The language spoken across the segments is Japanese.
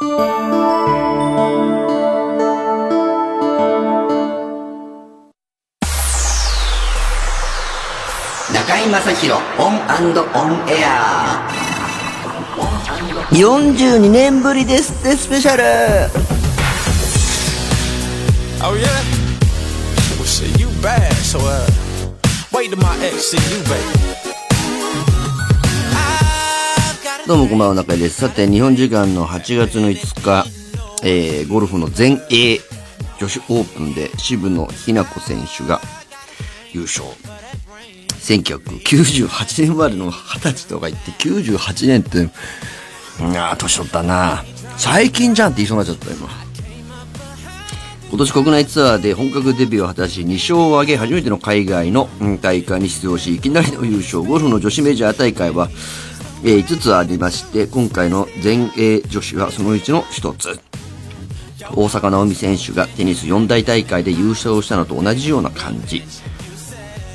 中居正広オンオンエア。ー42年ぶりですってスペシャル、どうもこんばんは、中井です。さて、日本時間の8月の5日、えー、ゴルフの全英女子オープンで渋野日向子選手が優勝。1998年生まれの20歳とか言って、98年って、うんあ、年取ったな。最近じゃんって言いそうになっちゃった、今。今年国内ツアーで本格デビューを果たし2勝を挙げ初めての海外の大会に出場しいきなりの優勝ゴルフの女子メジャー大会は、えー5つありまして今回の全英女子はそのうちの1つ。大坂なおみ選手がテニス四大大会で優勝したのと同じような感じ。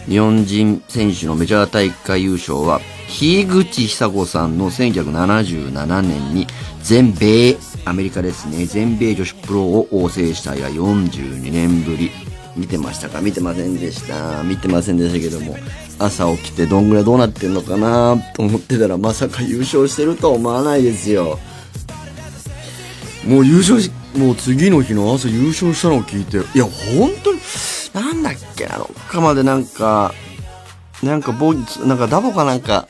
日本人選手のメジャー大会優勝は樋口久子さんの1977年に全米アメリカですね全米女子プロを制したが42年ぶり。見てましたか？見てませんでした。見てませんでしたけども朝起きてどんぐらいどうなってんのかな？と思ってたらまさか優勝してるとは思わないですよ。もう優勝しもう次の日の朝優勝したのを聞いていや本当になんだっけなどっかまでなんかなんかボなんかダボかなんか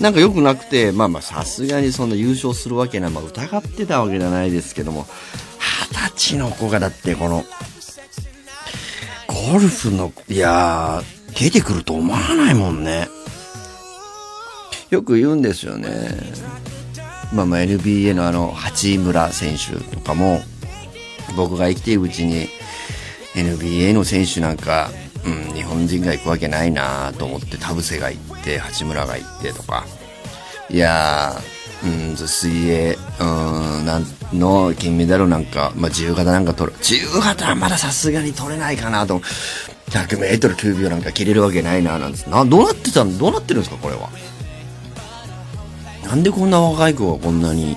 なんか良くなくてまあまあさすがにそんな優勝するわけない、まあ、疑ってたわけじゃないですけども二十歳の子がだってこのゴルフのいやー出てくると思わないもんね。よく言うんですよね。まあまあ NBA のあの八村選手とかも僕が生きているうちに NBA の選手なんか、うん、日本人が行くわけないなと思って田臥が行って八村が行ってとか。いやー、うん、水泳、うん、なんの金メダルなんか、まあ、自由形なんか取る。自由形はまださすがに取れないかなと。100m9 秒なんか切れるわけないななんですなどうなってたどうなってるんですかこれは。なんでこんな若い子がこんなに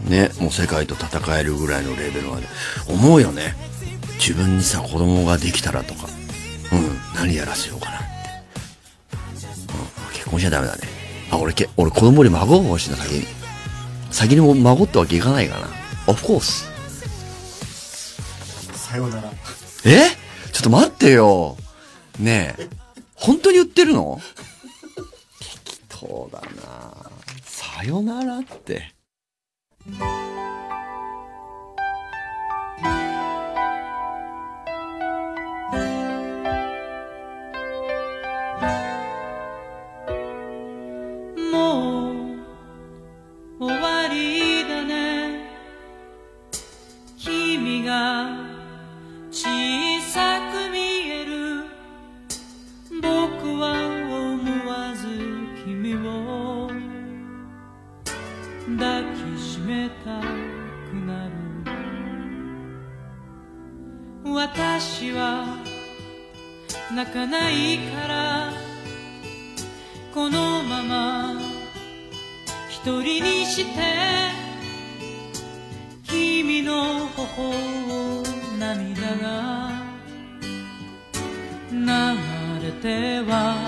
ねもう世界と戦えるぐらいのレベルまで。思うよね。自分にさ子供ができたらとか。うん何やらせようかなって、うん、結婚しちゃダメだね。あ俺け俺子供に孫が欲しいな先に。先にも孫ってわけいかないかな。Of course さよなら。え？ちょっと待ってよ。ねえ。本当に言ってるの？適当だな。さよならって私は泣かないからこのまま一人にして君の頬を涙が流れては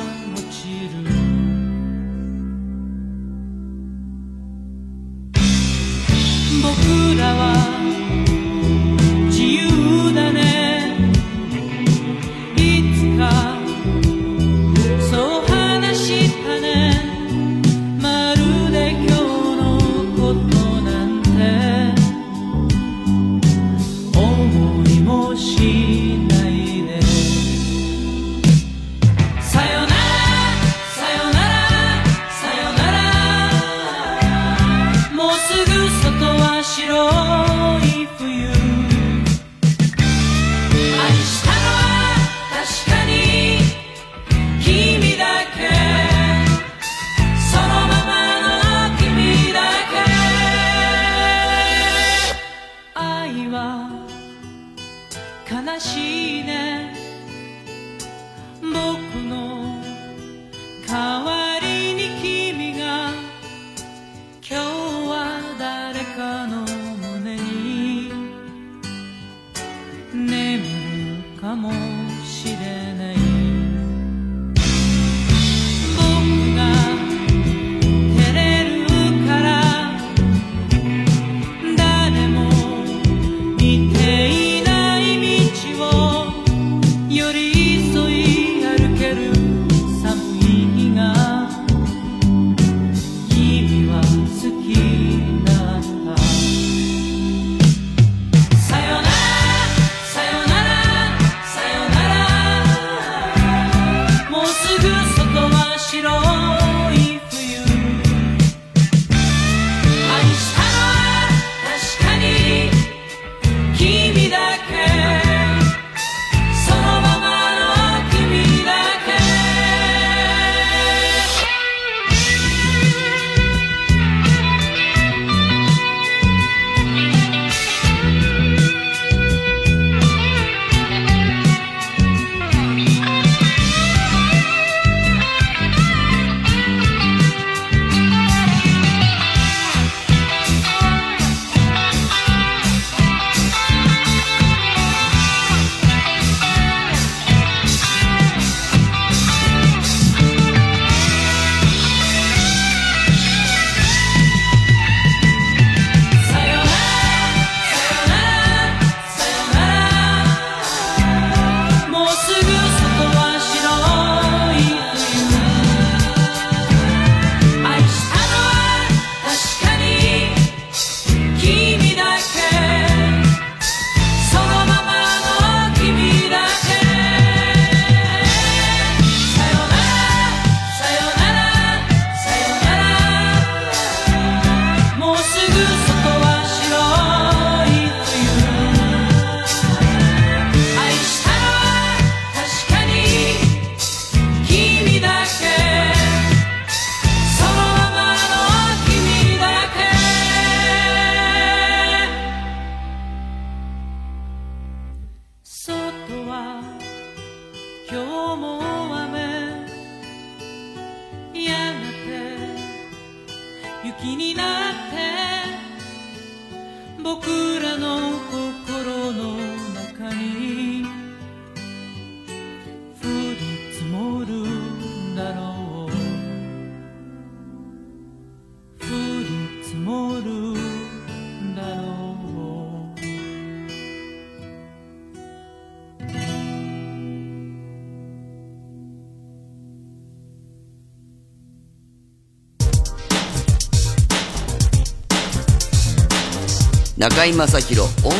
中居正広 ON &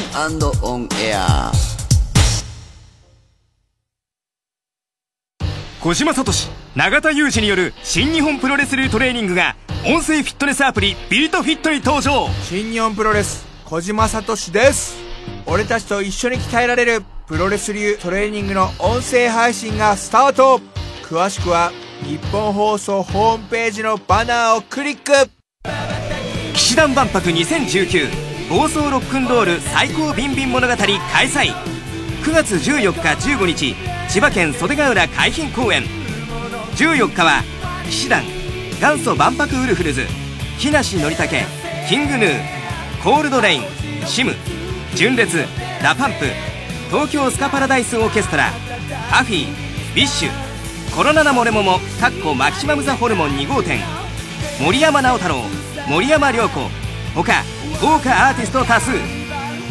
ON AIR 小島聡永田裕二による新日本プロレスルートレーニングが音声フィットネスアプリ BeatFit に登場。新日本プロレス小島聡です。俺たちと一緒に鍛えられるプロレス流トレーニングの音声配信がスタート。詳しくはニッポン放送ホームページのバナーをクリック。氣志團万博2019房総ロックンロール最高ビンビン物語開催。9月14日15日千葉県袖ヶ浦海浜公園。14日は氣志團元祖万博ウルフルズ木梨憲武 King Gnu coldrain SiM 純烈 DA PUMP 東京スカパラダイスオーケストラアフィー BiSH コロナナモレモモかっこマキシマムザホルモン2号店。森山直太朗森山良子他豪華アーティスト多数。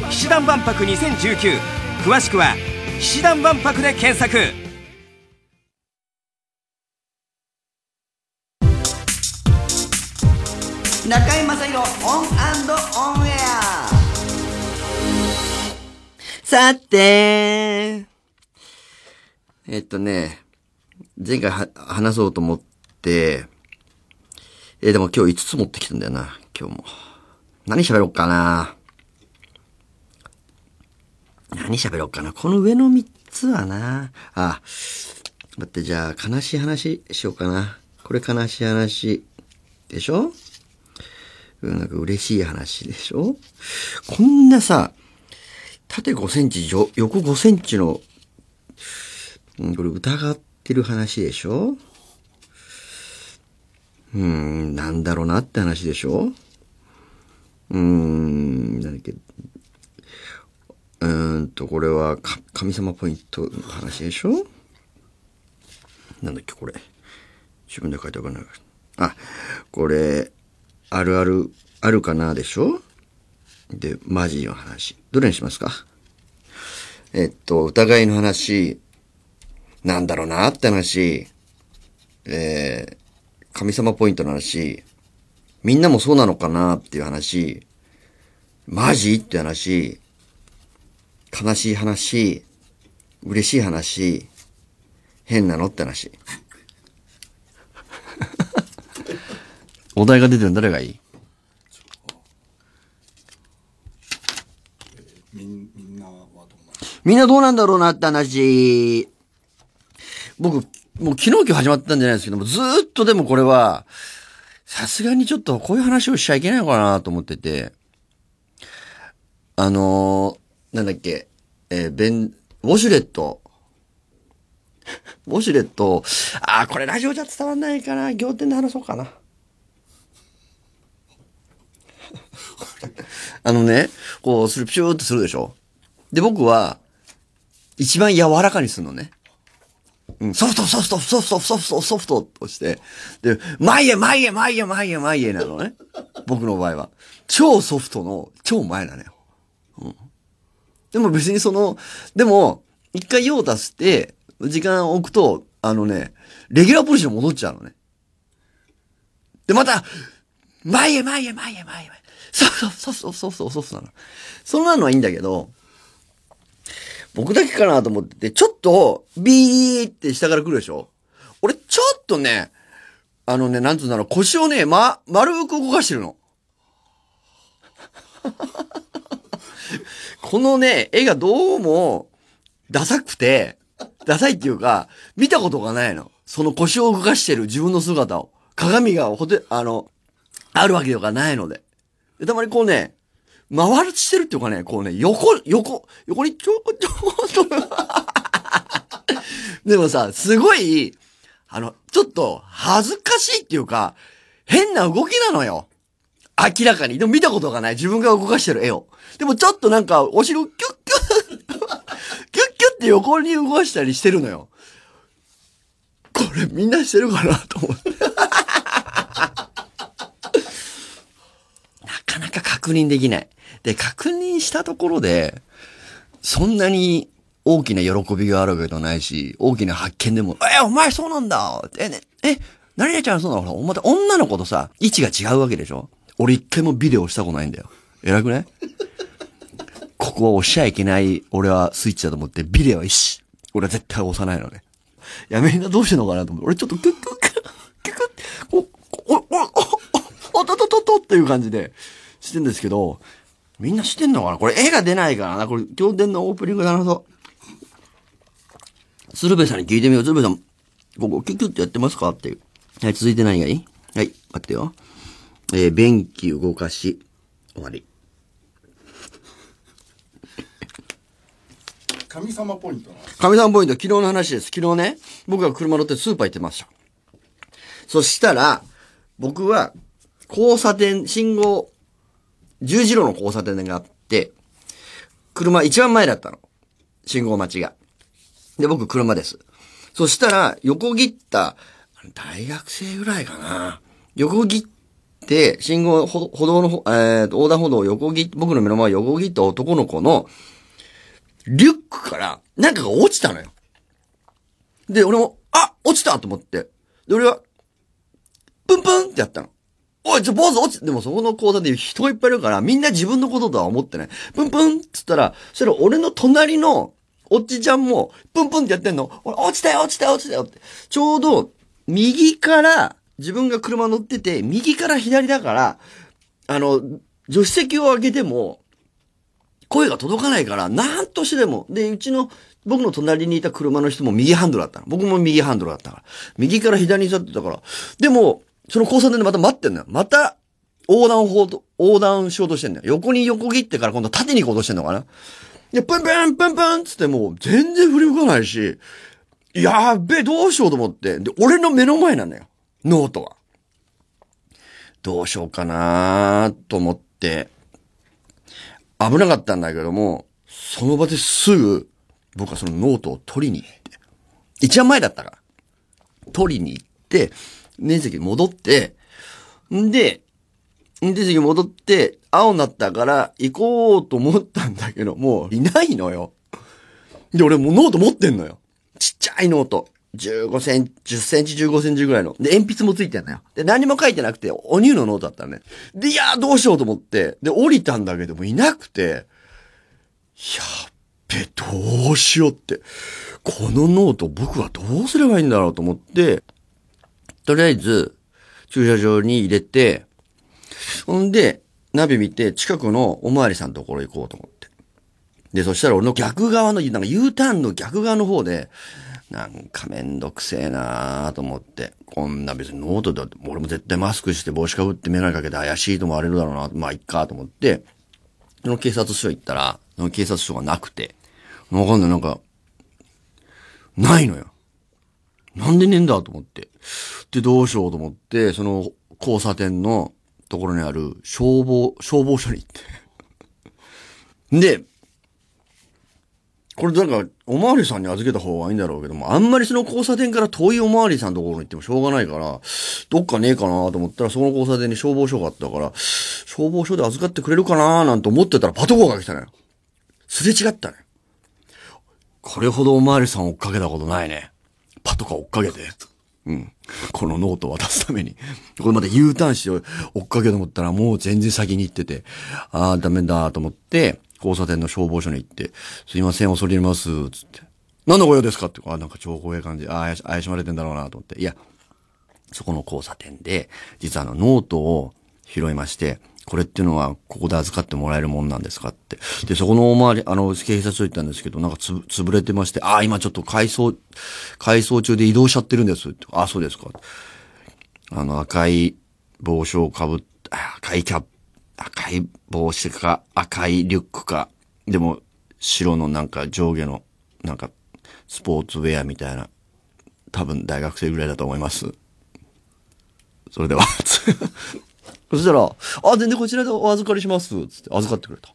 氣志團万博2019詳しくは氣志團万博で検索。中居正広 ON& ON AIR。さて。えっとね、前回は話そうと思って、えーでも今日5つ持ってきたんだよな、今日も。何喋ろうかな。何喋ろうかな。この上の3つはな。あ、待って、じゃあ、悲しい話しようかな。これ悲しい話でしょ？うんなんか嬉しい話でしょ？こんなさ、縦5センチ、横5センチの、うんこれ疑ってる話でしょ？うーん、なんだろうなって話でしょ？うーん、なんだっけ。うーんと、これはか神様ポイントの話でしょ？なんだっけ、これ。自分で書いておかない。あ、これ、あるある、あるかなでしょ？で、マジの話。どれにしますか？えっと、疑いの話、なんだろうなって話、えー、神様ポイントの話、みんなもそうなのかなっていう話、マジ？って話、悲しい話、嬉しい話、変なのって話。お題が出てるの誰がいい？みんなどうなんだろうなって話。僕、もう昨日今日始まったんじゃないですけども、ずーっとでもこれは、さすがにちょっとこういう話をしちゃいけないのかなと思ってて、あのー、なんだっけ、えーベン、ウォシュレット。ウォシュレット、あー、これラジオじゃ伝わんないかな。仰天で話そうかな。あのね、こう、する、ピューってするでしょで、僕は、一番柔らかにするのね。うん、ソフト、ソフト、ソフト、ソフト、ソフトとして、で、前へ、前へ、前へ、前へ、前へなのね。僕の場合は。超ソフトの、超前なのよ。うん。でも別にその、でも、一回用を出して、時間を置くと、あのね、レギュラーポジション戻っちゃうのね。で、また、前へ、前へ、前へ、前へ、前へ。ソフト、ソフト、ソフト、ソフトなの。そんなのはいいんだけど、僕だけかなと思ってて、ちょっと、ビーって下から来るでしょ？俺、ちょっとね、あのね、なんつうんだろう、腰をね、ま、丸く動かしてるの。このね、絵がどうも、ダサくて、ダサいっていうか、見たことがないの。その腰を動かしてる自分の姿を。鏡がほて、あの、あるわけとかないの。でたまにこうね、回るしてるっていうかね、こうね、横、横、横にちょこちょこっと。でもさ、すごい、あの、ちょっと恥ずかしいっていうか、変な動きなのよ。明らかに。でも見たことがない。自分が動かしてる絵を。でもちょっとなんか、お尻をキュッキュッ、キュッキュッって横に動かしたりしてるのよ。これみんなしてるかなと思って。なかなか確認できない。で、確認したところで、そんなに大きな喜びがあるわけでもないし、大きな発見でも、え、お前そうなんだえ、ね、え、何々ちゃんそうなの？ほらお前、女の子とさ、位置が違うわけでしょ？俺一回もビデオしたことないんだよ。偉くねここは押しちゃいけない、俺はスイッチだと思って、ビデオは一し。俺は絶対押さないのね。いや、みんなどうしてんのかなと思って、俺ちょっとクックックッ、クックッ、お、お、お、お、おととととっていう感じでしてんですけど、みんなしてんのかな？これ絵が出ないからな。これ、今日出んのオープニングだなと。鶴瓶さんに聞いてみよう。鶴瓶さん、ここキュッキュッってやってますか？っていう。はい、続いて何がいい？はい、待ってよ。えー、便器動かし、終わり。神様ポイントな神様ポイント、昨日の話です。昨日ね、僕が車乗ってスーパー行ってました。そしたら、僕は、交差点、信号、十字路の交差点があって、車一番前だったの。信号待ちが。で、僕車です。そしたら、横切った、大学生ぐらいかな。横切って、信号、歩道のほ、えーと、横断歩道を横切って、僕の目の前を横切った男の子の、リュックから、なんかが落ちたのよ。で、俺も、あ落ちたと思って。で、俺は、プンプンってやったの。い、ちょ、坊主落ち、でもそこの交差点人がいっぱいいるから、みんな自分のこととは思ってない。プンプンっつったら、そしたら俺の隣の、おっちちゃんも、プンプンってやってんの。俺、落ちたよ、落ちたよ、落ちたよって。ちょうど、右から、自分が車乗ってて、右から左だから、あの、助手席を開けても、声が届かないから、なんとしてでも。で、うちの、僕の隣にいた車の人も右ハンドルだったの。僕も右ハンドルだったから。右から左に去ってたから。でも、その交差点でまた待ってんのよ。また、横断歩道、横断しようとしてんだよ。横に横切ってから今度縦に行こうとしてんのかな。で、プンプンプンプンっつってもう全然振り向かないし、やっべえ、どうしようと思って。で、俺の目の前なんだよ。ノートは。どうしようかなと思って、危なかったんだけども、その場ですぐ、僕はそのノートを取りに行って、一番前だったから、取りに行って、運転席戻って、んで、運転席戻って、青になったから行こうと思ったんだけど、もういないのよ。で、俺もうノート持ってんのよ。ちっちゃいノート。15センチ、10センチ、15センチぐらいの。で、鉛筆もついてんのよ。で、何も書いてなくて、お乳のノートだったのね。で、いやーどうしようと思って、で、降りたんだけどもいなくて、やっべ、どうしようって。このノート僕はどうすればいいんだろうと思って、とりあえず、駐車場に入れて、ほんで、ナビ見て、近くのおまわりさんのところ行こうと思って。で、そしたら俺の逆側の、なんか U ターンの逆側の方で、なんかめんどくせえなーと思って、こんな別にノートだって、俺も絶対マスクして帽子かぶってメガネかけて怪しいと思われるだろうな、まあいっかと思って、その警察署行ったら、その警察署がなくて、わかんない、なんか、ないのよ。なんでねえんだと思って。で、どうしようと思って、その交差点のところにある消防、消防署に行って。で、これなんか、おまわりさんに預けた方がいいんだろうけども、あんまりその交差点から遠いおまわりさんのところに行ってもしょうがないから、どっかねえかなと思ったら、その交差点に消防署があったから、消防署で預かってくれるかななんて思ってたらパトカーが来たのよ。すれ違ったのよ。これほどおまわりさん追っかけたことないね。パトカー追っかけて。うん。このノートを渡すために。これまた U ターンして追っかけようと思ったらもう全然先に行ってて、ああ、ダメだと思って、交差点の消防署に行って、すいません、恐れ入ります、つって。何のご用ですかって、あなんか超怖い感じ。ああ、怪し怪しまれてんだろうなと思って。いや、そこの交差点で、実はあのノートを拾いまして、これっていうのは、ここで預かってもらえるもんなんですかって。で、そこのお周り、あの、警察署行ったんですけど、なんかつぶ、潰れてまして、ああ、今ちょっと改装、改装中で移動しちゃってるんです。ああ、そうですか。あの、赤い帽子をかぶっ、あ赤いキャップ、赤い帽子か、赤いリュックか、でも、白のなんか上下の、なんか、スポーツウェアみたいな、多分大学生ぐらいだと思います。それでは、そしたら、あ、全然こちらでお預かりします。つって預かってくれた。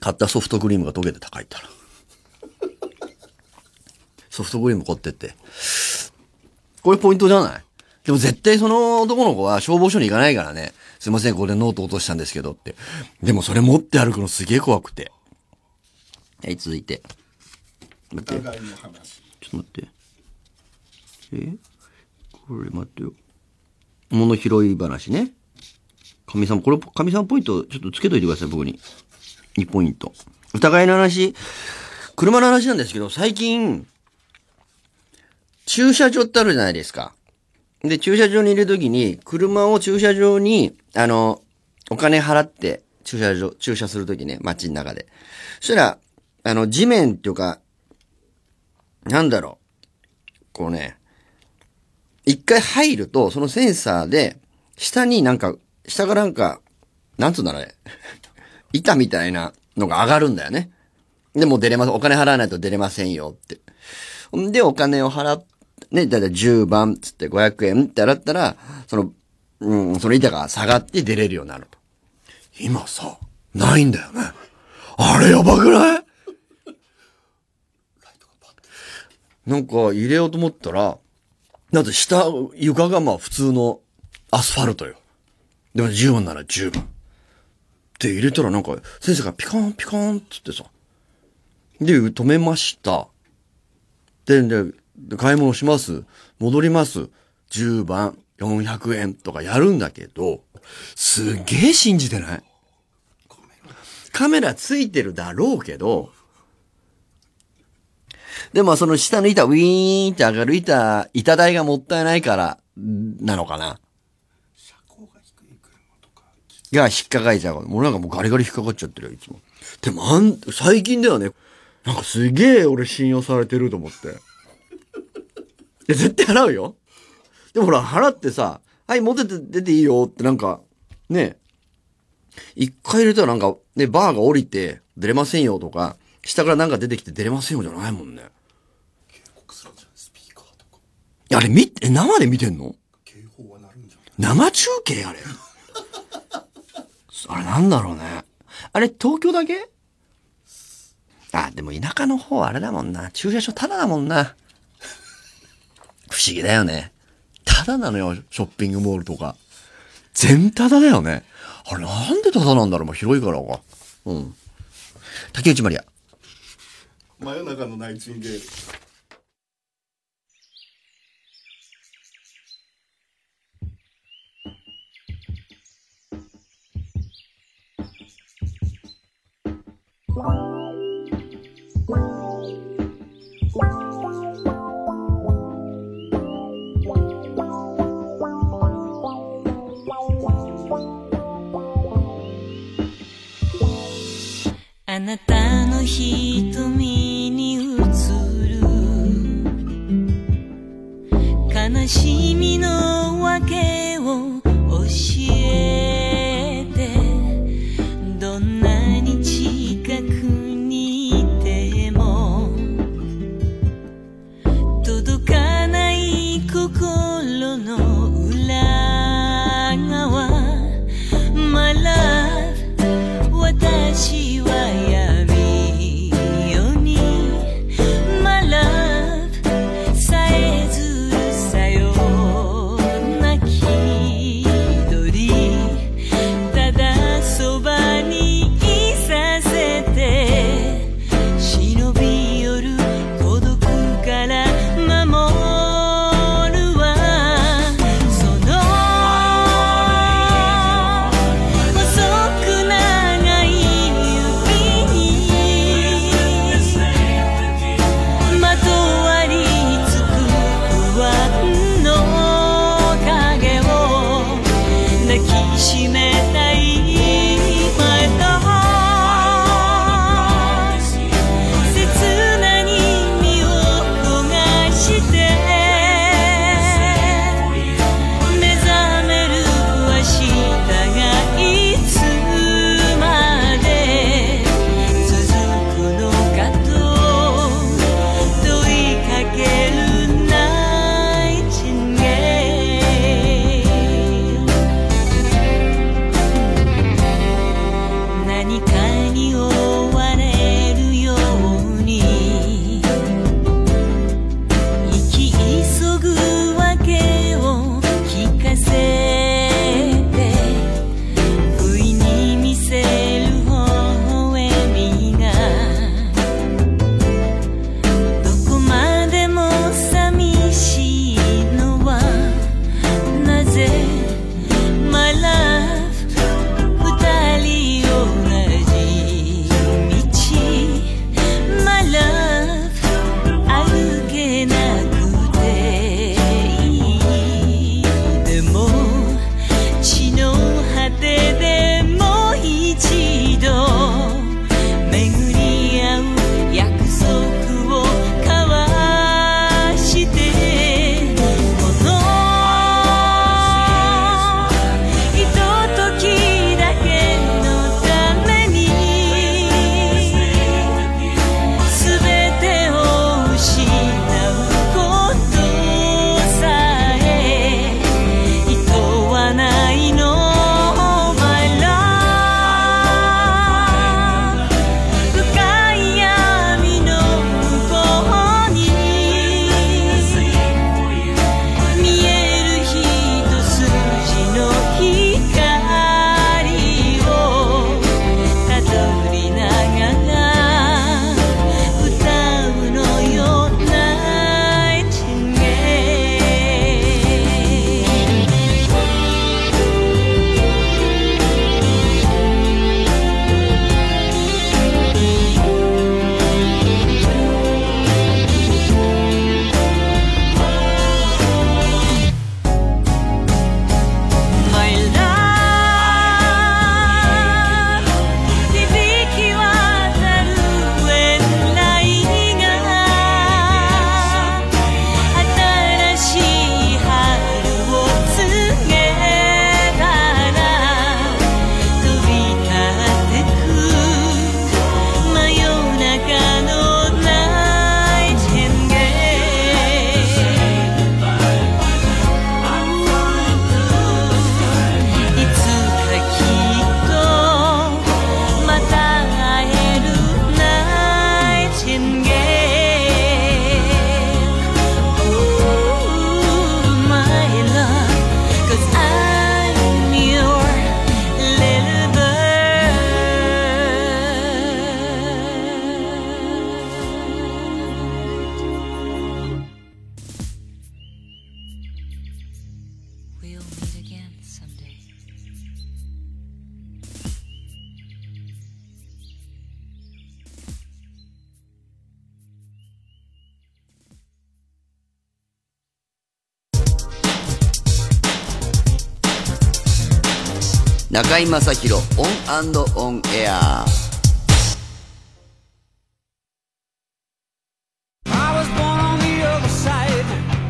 買ったソフトクリームが溶けて高いったら。ソフトクリーム買ってって。これポイントじゃない？でも絶対その男の子は消防署に行かないからね。すいません、これノート落としたんですけどって。でもそれ持って歩くのすげえ怖くて。はい、続いて。待って。ちょっと待って。え？これ待ってよ。物拾い話ね。神さん、これ、神さんポイント、ちょっとつけといてください、僕に。2ポイント。疑いの話、車の話なんですけど、最近、駐車場ってあるじゃないですか。で、駐車場にいるときに、車を駐車場に、あの、お金払って、駐車場、駐車するときね、街の中で。そしたら、あの、地面っていうか、なんだろう。こうね、一回入ると、そのセンサーで、下になんか、下がなんか、なんつうんだろうね。板みたいなのが上がるんだよね。で、もう出れません。お金払わないと出れませんよって。んで、お金を払っね、だいたい10番つって500円って洗ったら、その、うん、その板が下がって出れるようになると。今さ、ないんだよね。あれやばくない？なんか入れようと思ったら、なんと下、床がまあ普通のアスファルトよ。でも10番なら10番。で入れたらなんか先生がピカンピカンっつってさ。で、止めました。で、で、で買い物します。戻ります。10番、400円とかやるんだけど、すげえ信じてない？カメラついてるだろうけど、でもその下の板、ウィーンって上がる板、板台がもったいないから、なのかなが引っかかえちゃう。もうなんかもうガリガリ引っかかっちゃってるよ、いつも。でもあん、最近だよね。なんかすげえ俺信用されてると思って。いや、絶対払うよ。でもほら、払ってさ、はい、持ってて出ていいよってなんか、ね、一回入れたらなんか、ね、バーが降りて出れませんよとか、下からなんか出てきて出れませんよじゃないもんね。い？や、あれ見て、え生で見てんの？生中継あれ。あれなんだろうね。あれ東京だけ？あ、でも田舎の方あれだもんな。駐車場タダだもんな。不思議だよね。タダなのよ、ショッピングモールとか。全タダだよね。あれなんでタダなんだろうまあ広いからか。うん。竹内まりや。真夜中のナイチンゲール。Love 私は中居正広 ON & ON AIR。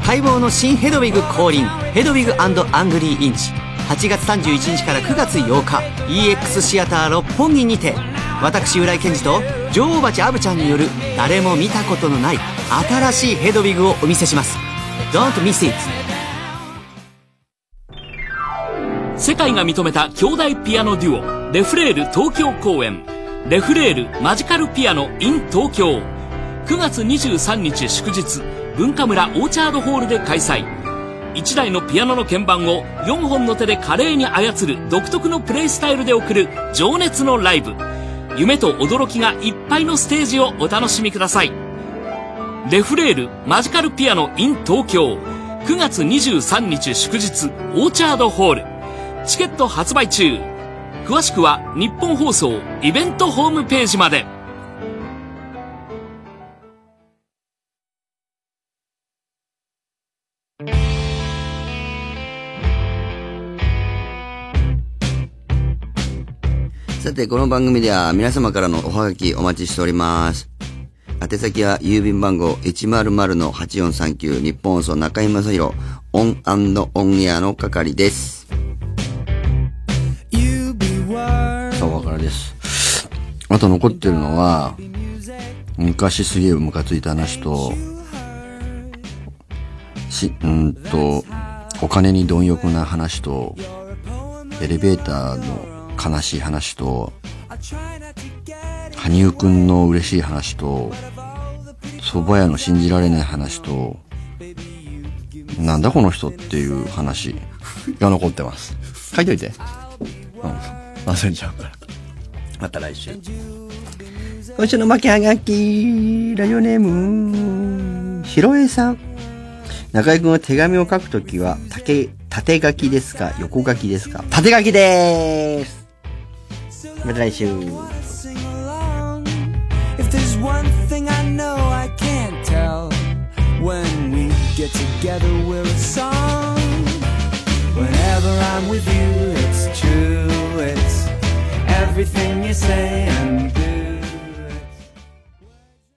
待望の新ヘドウィグ降臨ヘドウィグアングリーインチ。8月31日から9月8日 EX シアター六本木にて私浦井健治と女王蜂アヴちゃんによる誰も見たことのない新しいヘドウィグをお見せします。Don't miss it! 世界が認めた兄弟ピアノデュオレフレール東京公演。レフレールマジカルピアノ in 東京。9月23日祝日文化村オーチャードホールで開催。1台のピアノの鍵盤を4本の手で華麗に操る独特のプレイスタイルで送る情熱のライブ。夢と驚きがいっぱいのステージをお楽しみください。レフレールマジカルピアノ in 東京。9月23日祝日オーチャードホール。チケット発売中詳しくは日本放送イベントホームページまでさて、この番組では皆様からのおはがきお待ちしております。宛先は郵便番号100-8439ニッポン放送中居正広 ON & ON AIR の係です。あと残ってるのは、昔すげえムカついた話と、し、うんと、お金に貪欲な話と、エレベーターの悲しい話と、羽生くんの嬉しい話と、蕎麦屋の信じられない話と、なんだこの人っていう話が残ってます。書いといて。うん。忘れちゃうから。また来週。今週の巻きはがき、ラジオネーム、ひろえさん。中居君は手紙を書くときは、縦、縦書きですか横書きですか縦書きでーすまた来週。If there's one thing I know I can't tell, when we get together, we're a song. Whenever I'm with you, it's true. It's everything you say.